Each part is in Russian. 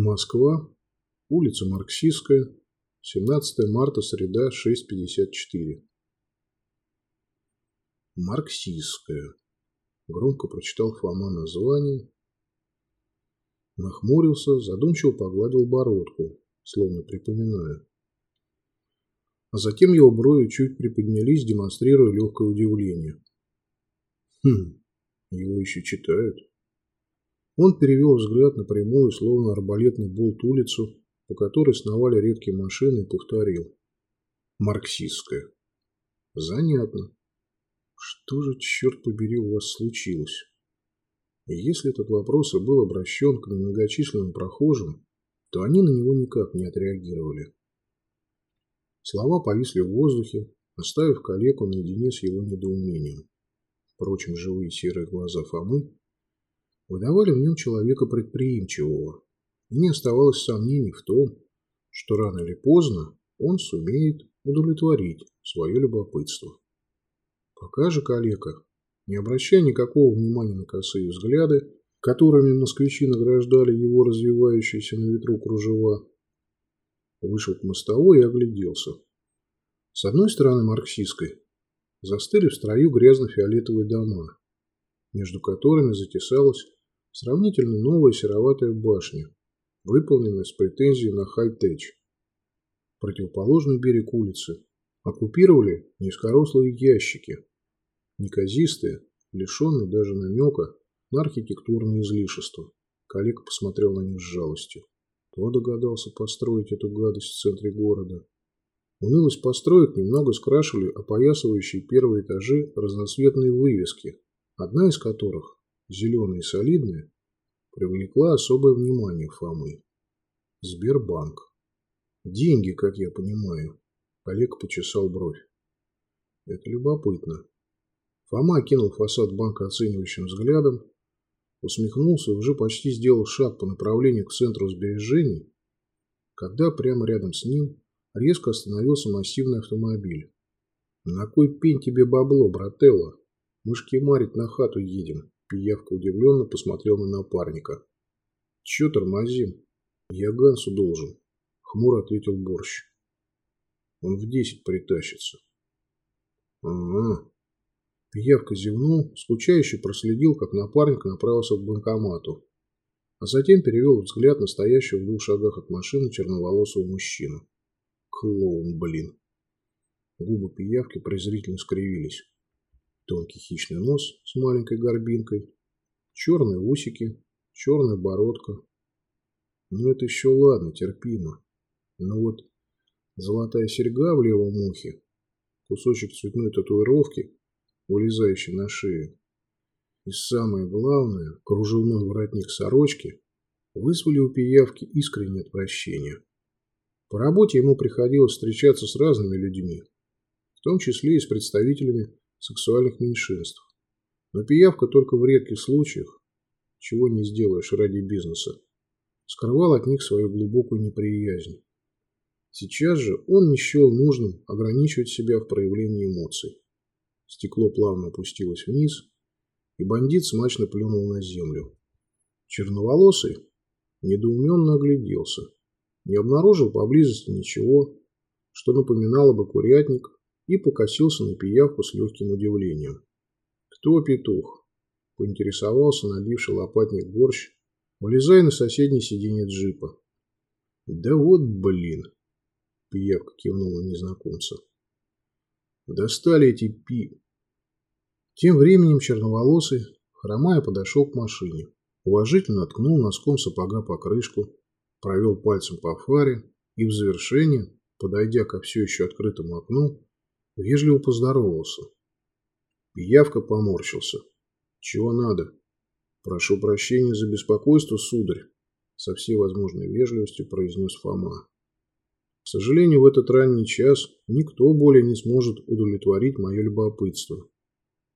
Москва, улица Марксистская, 17 марта, среда, 6.54. Марксистская. Громко прочитал Фома название. Нахмурился, задумчиво погладил бородку, словно припоминая. А затем его брови чуть приподнялись, демонстрируя легкое удивление. Хм, его еще читают. Он перевел взгляд на прямую, словно арбалетный болт улицу, по которой сновали редкие машины, и повторил. Марксистская. Занятно. Что же, черт побери, у вас случилось? И если этот вопрос и был обращен к немногочисленным прохожим, то они на него никак не отреагировали. Слова повисли в воздухе, оставив калеку наедине с его недоумением. Впрочем, живые серые глаза Фомы выдавали в нем человека предприимчивого, и не оставалось сомнений в том, что рано или поздно он сумеет удовлетворить свое любопытство. Пока же калека, не обращая никакого внимания на косые взгляды, которыми москвичи награждали его развивающиеся на ветру кружева, вышел к мостовой и огляделся. С одной стороны марксистской застыли в строю грязно-фиолетовые дома, между которыми затесалась сравнительно новая сероватая башня, выполненная с претензией на хай-теч. Противоположный берег улицы оккупировали низкорослые ящики, неказистые, лишенные даже намека на архитектурное излишество. Коллега посмотрел на них с жалостью. Кто догадался построить эту гадость в центре города? Унылость построек немного скрашивали опоясывающие первые этажи разноцветные вывески, одна из которых, зеленая и солидная, привлекла особое внимание Фомы. Сбербанк. Деньги, как я понимаю. Олег почесал бровь. Это любопытно. Фома окинул фасад банка оценивающим взглядом, усмехнулся и уже почти сделал шаг по направлению к центру сбережений, когда прямо рядом с ним резко остановился массивный автомобиль. «На кой пень тебе бабло, брателло? Мы ж кемарить на хату едем». Пиявка удивленно посмотрел на напарника. «Чё тормозим? Я Гансу должен», — хмуро ответил Борщ. «Он в десять притащится». «Ага». Пиявка зевнул, скучающе проследил, как напарник направился к банкомату, а затем перевел взгляд на стоящего в двух шагах от машины черноволосого мужчину. Клоун, блин. Губы пиявки презрительно скривились. Тонкий хищный нос с маленькой горбинкой, черные усики, черная бородка. Ну, это еще ладно, терпимо. Но вот золотая серьга в левом ухе, кусочек цветной татуировки, вылезающий на шею, и самое главное, кружевной воротник сорочки, вызвали у пиявки искреннее отвращение. По работе ему приходилось встречаться с разными людьми, в том числе и с представителями сексуальных меньшинств. Но пиявка только в редких случаях, чего не сделаешь ради бизнеса, скрывал от них свою глубокую неприязнь. Сейчас же он не счел нужным ограничивать себя в проявлении эмоций. Стекло плавно опустилось вниз, и бандит смачно плюнул на землю. Черноволосый недоуменно огляделся не обнаружил поблизости ничего, что напоминало бы курятник, и покосился на пиявку с легким удивлением. «Кто петух?» – поинтересовался набивший лопатник борщ, вылезая на соседнее сиденье джипа. «Да вот блин!» – пиявка кивнула незнакомца. «Достали эти пи...» Тем временем черноволосый, хромая, подошел к машине, уважительно ткнул носком сапога по крышку, провел пальцем по фаре и в завершение, подойдя ко все еще открытому окну, вежливо поздоровался. Пиявка поморщился. «Чего надо?» «Прошу прощения за беспокойство, сударь», со всей возможной вежливостью произнес Фома. «К сожалению, в этот ранний час никто более не сможет удовлетворить мое любопытство.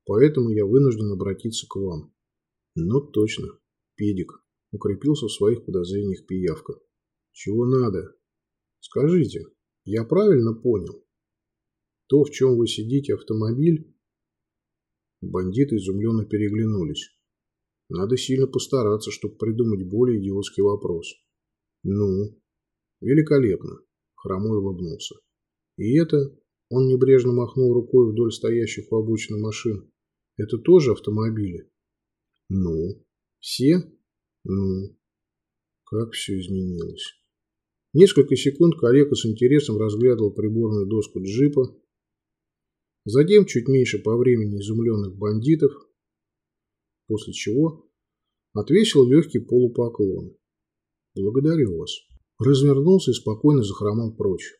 Поэтому я вынужден обратиться к вам». «Ну, точно, педик». Укрепился в своих подозрениях пиявка. Чего надо? Скажите, я правильно понял? То, в чем вы сидите, автомобиль? Бандиты изумленно переглянулись. Надо сильно постараться, чтобы придумать более идиотский вопрос. Ну, великолепно. Хромой улыбнулся. И это, он небрежно махнул рукой вдоль стоящих у обочины машин, это тоже автомобили? Ну, все? Ну, как все изменилось. Несколько секунд коллега с интересом разглядывал приборную доску джипа, затем чуть меньше по времени изумленных бандитов, после чего отвесил легкий полупоклон. «Благодарю вас». Развернулся и спокойно захромал прочь.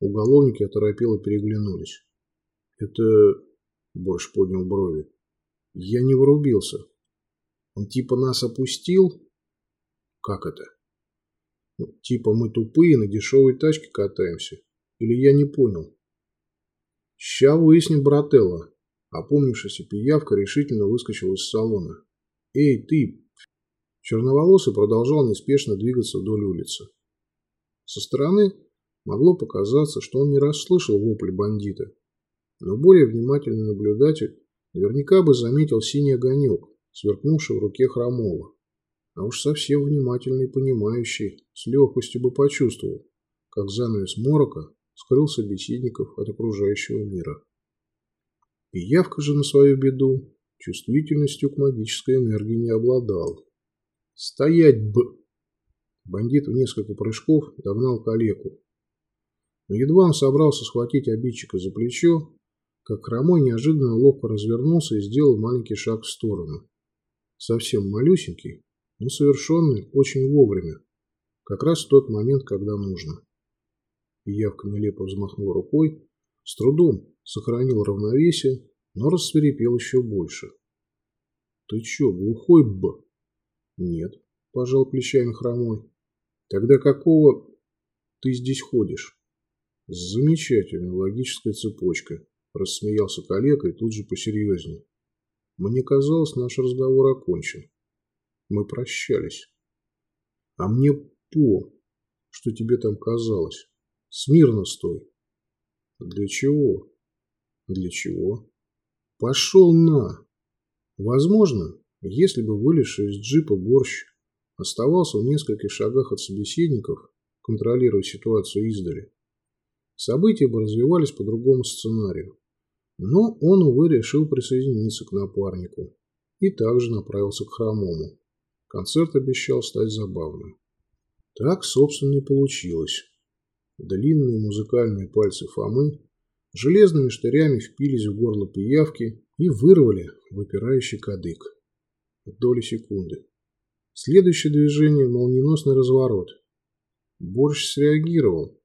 Уголовники оторопело переглянулись. «Это...» – Борщ поднял брови. «Я не врубился. Он типа нас опустил?» «Как это?» ну, «Типа мы тупые, на дешевой тачке катаемся? Или я не понял?» «Ща выясним, брателло». Опомнившаяся пиявка решительно выскочила из салона. «Эй, ты!» Черноволосый продолжал неспешно двигаться вдоль улицы. Со стороны могло показаться, что он не расслышал вопли бандита, но более внимательный наблюдатель наверняка бы заметил синий огонек, сверкнувший в руке Хромова. А уж совсем внимательный и понимающий с легкостью бы почувствовал, как занавес морока скрыл собеседников от окружающего мира. Пиявка же на свою беду чувствительностью к магической энергии не обладал. «Стоять, б...» Бандит в несколько прыжков догнал калеку. Но едва он собрался схватить обидчика за плечо, как хромой неожиданно ловко развернулся и сделал маленький шаг в сторону. Совсем малюсенький, но совершенный очень вовремя, как раз в тот момент, когда нужно. Пиявка нелепо взмахнул рукой, с трудом сохранил равновесие, но рассверепел еще больше. «Ты че, глухой б?» «Нет», – пожал плечами хромой. «Тогда какого ты здесь ходишь?» «Замечательная логическая цепочка», – рассмеялся коллега и тут же посерьезнее. «Мне казалось, наш разговор окончен. Мы прощались. А мне по, что тебе там казалось. Смирно стой. Для чего? Для чего? Пошел на. Возможно, если бы вылезший из джипа борщ оставался в нескольких шагах от собеседников, контролируя ситуацию издали, события бы развивались по другому сценарию. Но он, увы, решил присоединиться к напарнику и также направился к хромому. Концерт обещал стать забавным. Так, собственно, и получилось. Длинные музыкальные пальцы Фомы железными штырями впились в горло пиявки и вырвали выпирающий кадык. Доли секунды. Следующее движение – молниеносный разворот. Борщ среагировал.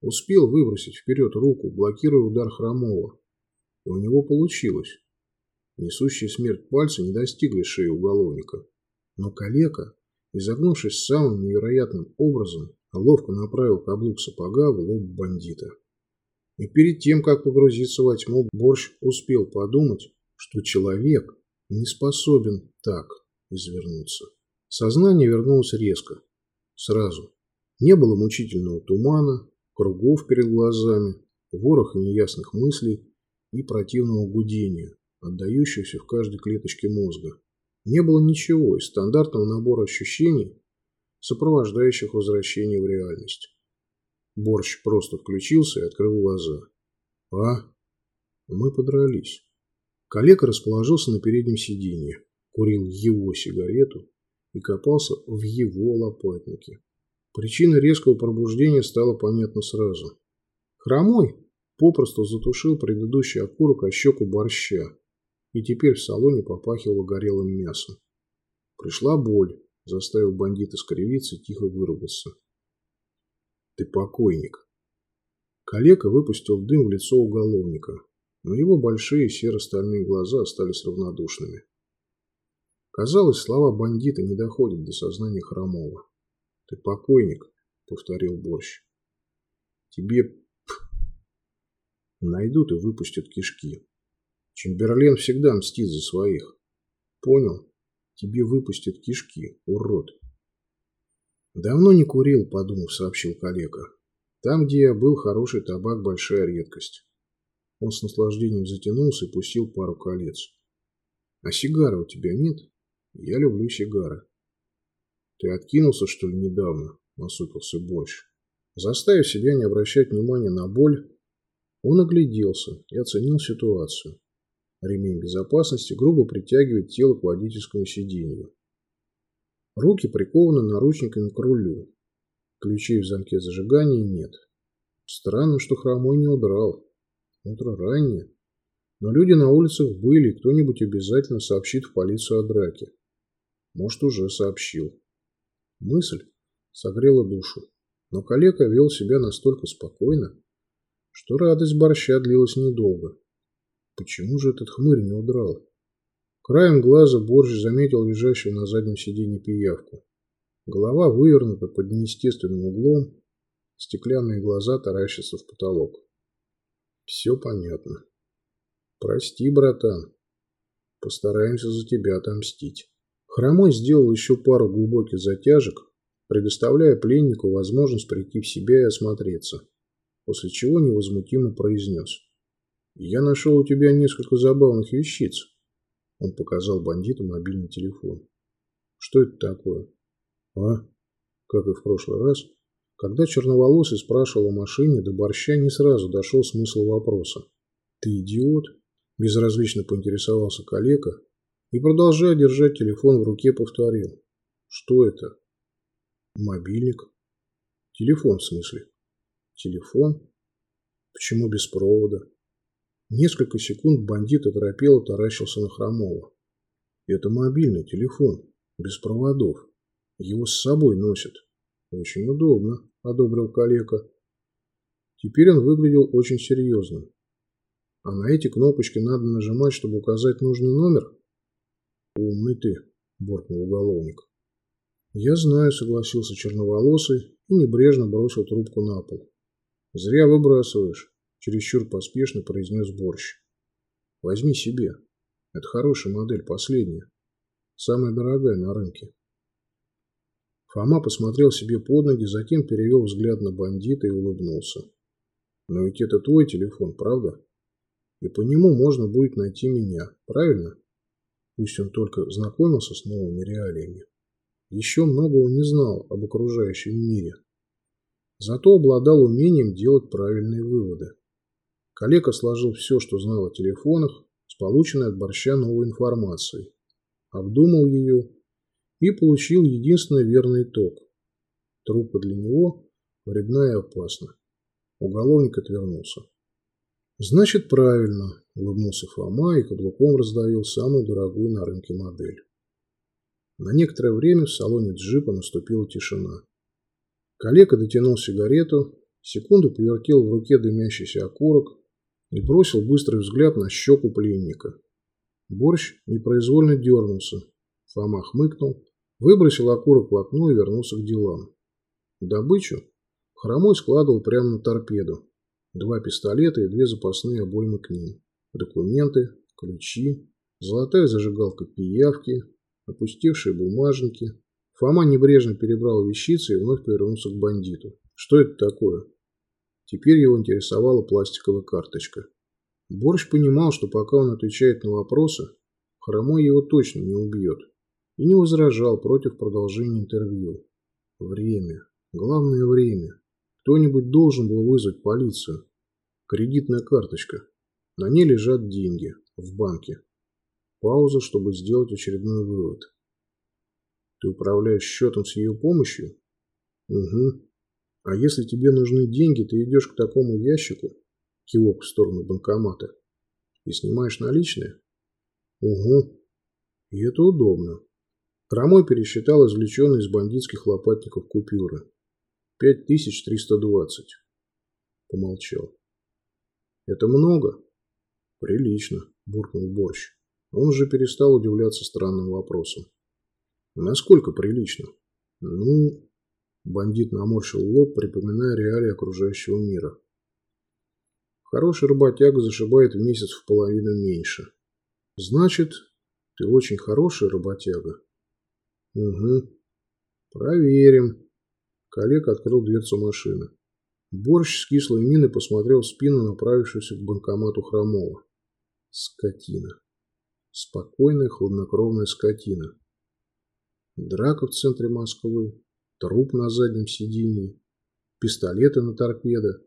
Успел выбросить вперед руку, блокируя удар Хромова. И у него получилось. Несущие смерть пальцы не достигли шеи уголовника. Но калека, изогнувшись самым невероятным образом, ловко направил каблук сапога в лоб бандита. И перед тем, как погрузиться во тьму, Борщ успел подумать, что человек не способен так извернуться. Сознание вернулось резко, сразу. Не было мучительного тумана, кругов перед глазами, вороха неясных мыслей и противного гудения, отдающегося в каждой клеточке мозга. Не было ничего из стандартного набора ощущений, сопровождающих возвращение в реальность. Борщ просто включился и открыл глаза. «А? Мы подрались». Коллега расположился на переднем сиденье, курил его сигарету и копался в его лопатнике. Причина резкого пробуждения стала понятна сразу. Хромой попросту затушил предыдущий окурок о щеку борща, и теперь в салоне попахивало горелым мясом. Пришла боль, заставив бандита скривиться и тихо выругаться. «Ты покойник!» Калека выпустил дым в лицо уголовника, но его большие серо-стальные глаза остались равнодушными. Казалось, слова бандита не доходят до сознания Хромова. «Ты покойник», — повторил Борщ. «Тебе найдут и выпустят кишки. Чемберлен всегда мстит за своих. Понял? Тебе выпустят кишки, урод». «Давно не курил», — подумав, сообщил коллега. «Там, где я был, хороший табак – большая редкость». Он с наслаждением затянулся и пустил пару колец. «А сигары у тебя нет?» «Я люблю сигары». Ты откинулся, что ли, недавно? Насупился Борщ. Заставив себя не обращать внимания на боль, он огляделся и оценил ситуацию. Ремень безопасности грубо притягивает тело к водительскому сиденью. Руки прикованы наручниками к рулю. Ключей в замке зажигания нет. Странно, что хромой не удрал. Утро раннее. Но люди на улицах были, кто-нибудь обязательно сообщит в полицию о драке. Может, уже сообщил. Мысль согрела душу. Но коллега вел себя настолько спокойно, что радость борща длилась недолго. Почему же этот хмырь не удрал? Краем глаза борщ заметил лежащую на заднем сиденье пиявку. Голова вывернута под неестественным углом, стеклянные глаза таращатся в потолок. Все понятно. Прости, братан. Постараемся за тебя отомстить. Хромой сделал еще пару глубоких затяжек, предоставляя пленнику возможность прийти в себя и осмотреться, после чего невозмутимо произнес. «Я нашел у тебя несколько забавных вещиц». Он показал бандиту мобильный телефон. «Что это такое?» «А?» Как и в прошлый раз, когда черноволосый спрашивал о машине, до борща не сразу дошел смысл вопроса. «Ты идиот?» Безразлично поинтересовался коллега и, продолжая держать телефон в руке, повторил. «Что это?» «Мобильник». «Телефон, в смысле?» «Телефон? Почему без провода?» Несколько секунд бандит оторопело таращился на Хромова. «Это мобильный телефон, без проводов. Его с собой носят. Очень удобно», – одобрил калека. Теперь он выглядел очень серьезным. «А на эти кнопочки надо нажимать, чтобы указать нужный номер?» «Умный ты», – буркнул уголовник. «Я знаю», – согласился черноволосый и небрежно бросил трубку на пол. «Зря выбрасываешь», – чересчур поспешно произнес борщ. «Возьми себе. Это хорошая модель, последняя. Самая дорогая на рынке». Фома посмотрел себе под ноги, затем перевел взгляд на бандита и улыбнулся. «Но ведь это твой телефон, правда? И по нему можно будет найти меня, правильно? Пусть он только знакомился с новыми реалиями. Еще многого не знал об окружающем мире. Зато обладал умением делать правильные выводы. Коллега сложил все, что знал о телефонах, с полученной от борща новой информацией. Обдумал ее и получил единственный верный итог. Трупа для него вредна и опасна. Уголовник отвернулся. «Значит, правильно», – улыбнулся Фома и каблуком раздавил самую дорогую на рынке модель. На некоторое время в салоне джипа наступила тишина. Коллега дотянул сигарету, секунду повертел в руке дымящийся окурок и бросил быстрый взгляд на щеку пленника. Борщ непроизвольно дернулся. Фома хмыкнул Выбросил окурок в окно и вернулся к делам. Добычу Хромой складывал прямо на торпеду. Два пистолета и две запасные обоймы к ним. Документы, ключи, золотая зажигалка пиявки, опустевшие бумажники. Фома небрежно перебрал вещицы и вновь повернулся к бандиту. Что это такое? Теперь его интересовала пластиковая карточка. Борщ понимал, что пока он отвечает на вопросы, Хромой его точно не убьет и не возражал против продолжения интервью. Время. Главное время. Кто-нибудь должен был вызвать полицию. Кредитная карточка. На ней лежат деньги. В банке. Пауза, чтобы сделать очередной вывод. Ты управляешь счетом с ее помощью? Угу. А если тебе нужны деньги, ты идешь к такому ящику, кивок в сторону банкомата, и снимаешь наличные? Угу. И это удобно. Хромой пересчитал извлеченные из бандитских лопатников купюры. Пять тысяч триста двадцать. Помолчал. Это много? Прилично, буркнул Борщ. Он уже перестал удивляться странным вопросом. Насколько прилично? Ну, бандит наморщил лоб, припоминая реалии окружающего мира. Хороший работяга зашибает в месяц в половину меньше. Значит, ты очень хороший работяга. Угу. Проверим. Коллег открыл дверцу машины. Борщ с кислой миной посмотрел в спину направившегося к банкомату Хромова. Скотина. Спокойная, хладнокровная скотина. Драка в центре Москвы, труп на заднем сиденье, пистолеты на торпедо.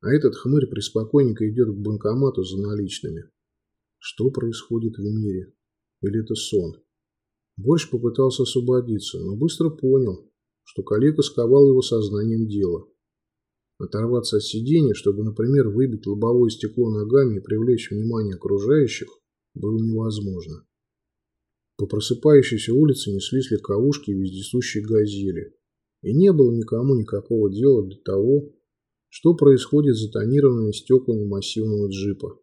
А этот хмырь преспокойненько идет к банкомату за наличными. Что происходит в мире? Или это сон? Борщ попытался освободиться, но быстро понял, что коллега сковал его сознанием дела. Оторваться от сиденья, чтобы, например, выбить лобовое стекло ногами и привлечь внимание окружающих, было невозможно. По просыпающейся улице неслись легковушки и вездесущие газели. И не было никому никакого дела до того, что происходит за тонированными стеклами массивного джипа.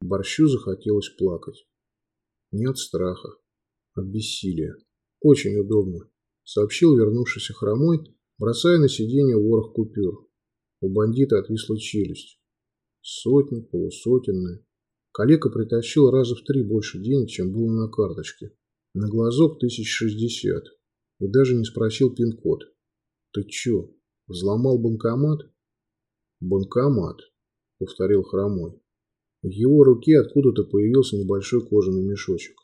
Борщу захотелось плакать. Не от страха, от бессилия. Очень удобно, сообщил вернувшийся хромой, бросая на сиденье ворох купюр. У бандита отвисла челюсть. Сотни, полусотенные. Калека притащил раза в три больше денег, чем было на карточке. На глазок тысяч шестьдесят. И даже не спросил пин-код. Ты чё, взломал банкомат? Банкомат, повторил Хромой. В его руке откуда-то появился небольшой кожаный мешочек.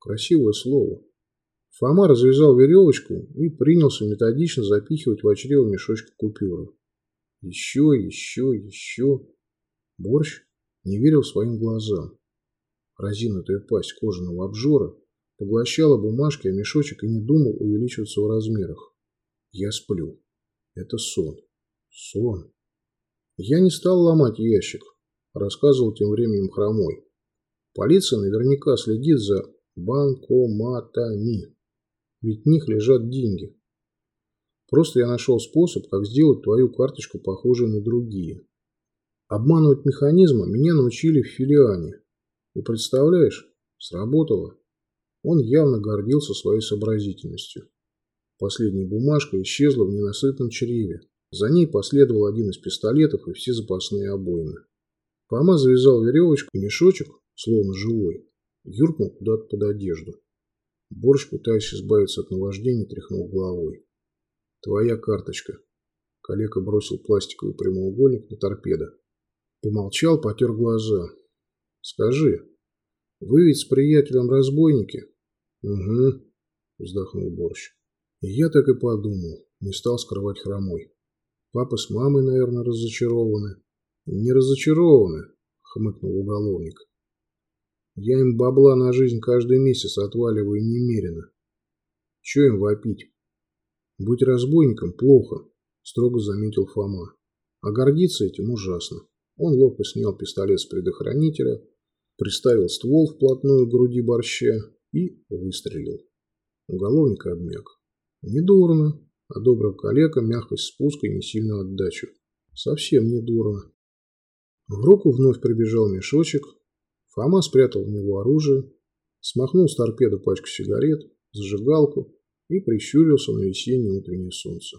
Красивое слово. Фома развязал веревочку и принялся методично запихивать в очрево мешочка купюры. Еще, еще, еще. Борщ не верил своим глазам. Разинутая пасть кожаного обжора поглощала бумажки, а мешочек и не думал увеличиваться в размерах. Я сплю. Это сон. Сон. Я не стал ломать ящик, рассказывал тем временем Хромой. Полиция наверняка следит за банкоматами. Ведь в них лежат деньги. Просто я нашел способ, как сделать твою карточку похожей на другие. Обманывать механизмы меня научили в филиане. И представляешь, сработало. Он явно гордился своей сообразительностью. Последняя бумажка исчезла в ненасытном чреве. За ней последовал один из пистолетов и все запасные обойны. Фома завязал веревочку и мешочек, словно живой, юркнул куда-то под одежду. Борщ, пытаясь избавиться от наваждения, тряхнул головой. «Твоя карточка». Калека бросил пластиковый прямоугольник на торпедо. Помолчал, потер глаза. «Скажи, вы ведь с приятелем разбойники?» «Угу», – вздохнул Борщ. Я так и подумал, не стал скрывать хромой. Папа с мамой, наверное, разочарованы. Не разочарованы, хмыкнул уголовник. Я им бабла на жизнь каждый месяц отваливаю немерено. Че им вопить? Быть разбойником плохо, строго заметил Фома. А гордиться этим ужасно. Он ловко снял пистолет с предохранителя, приставил ствол вплотную к груди борща и выстрелил. Уголовник обмяк. Недурно, одобрил коллега мягкость спуска и не сильную отдачу. Совсем недурно. В руку вновь прибежал мешочек. Фома спрятал в него оружие, смахнул с торпеды пачку сигарет, зажигалку и прищурился на весеннее утреннее солнце.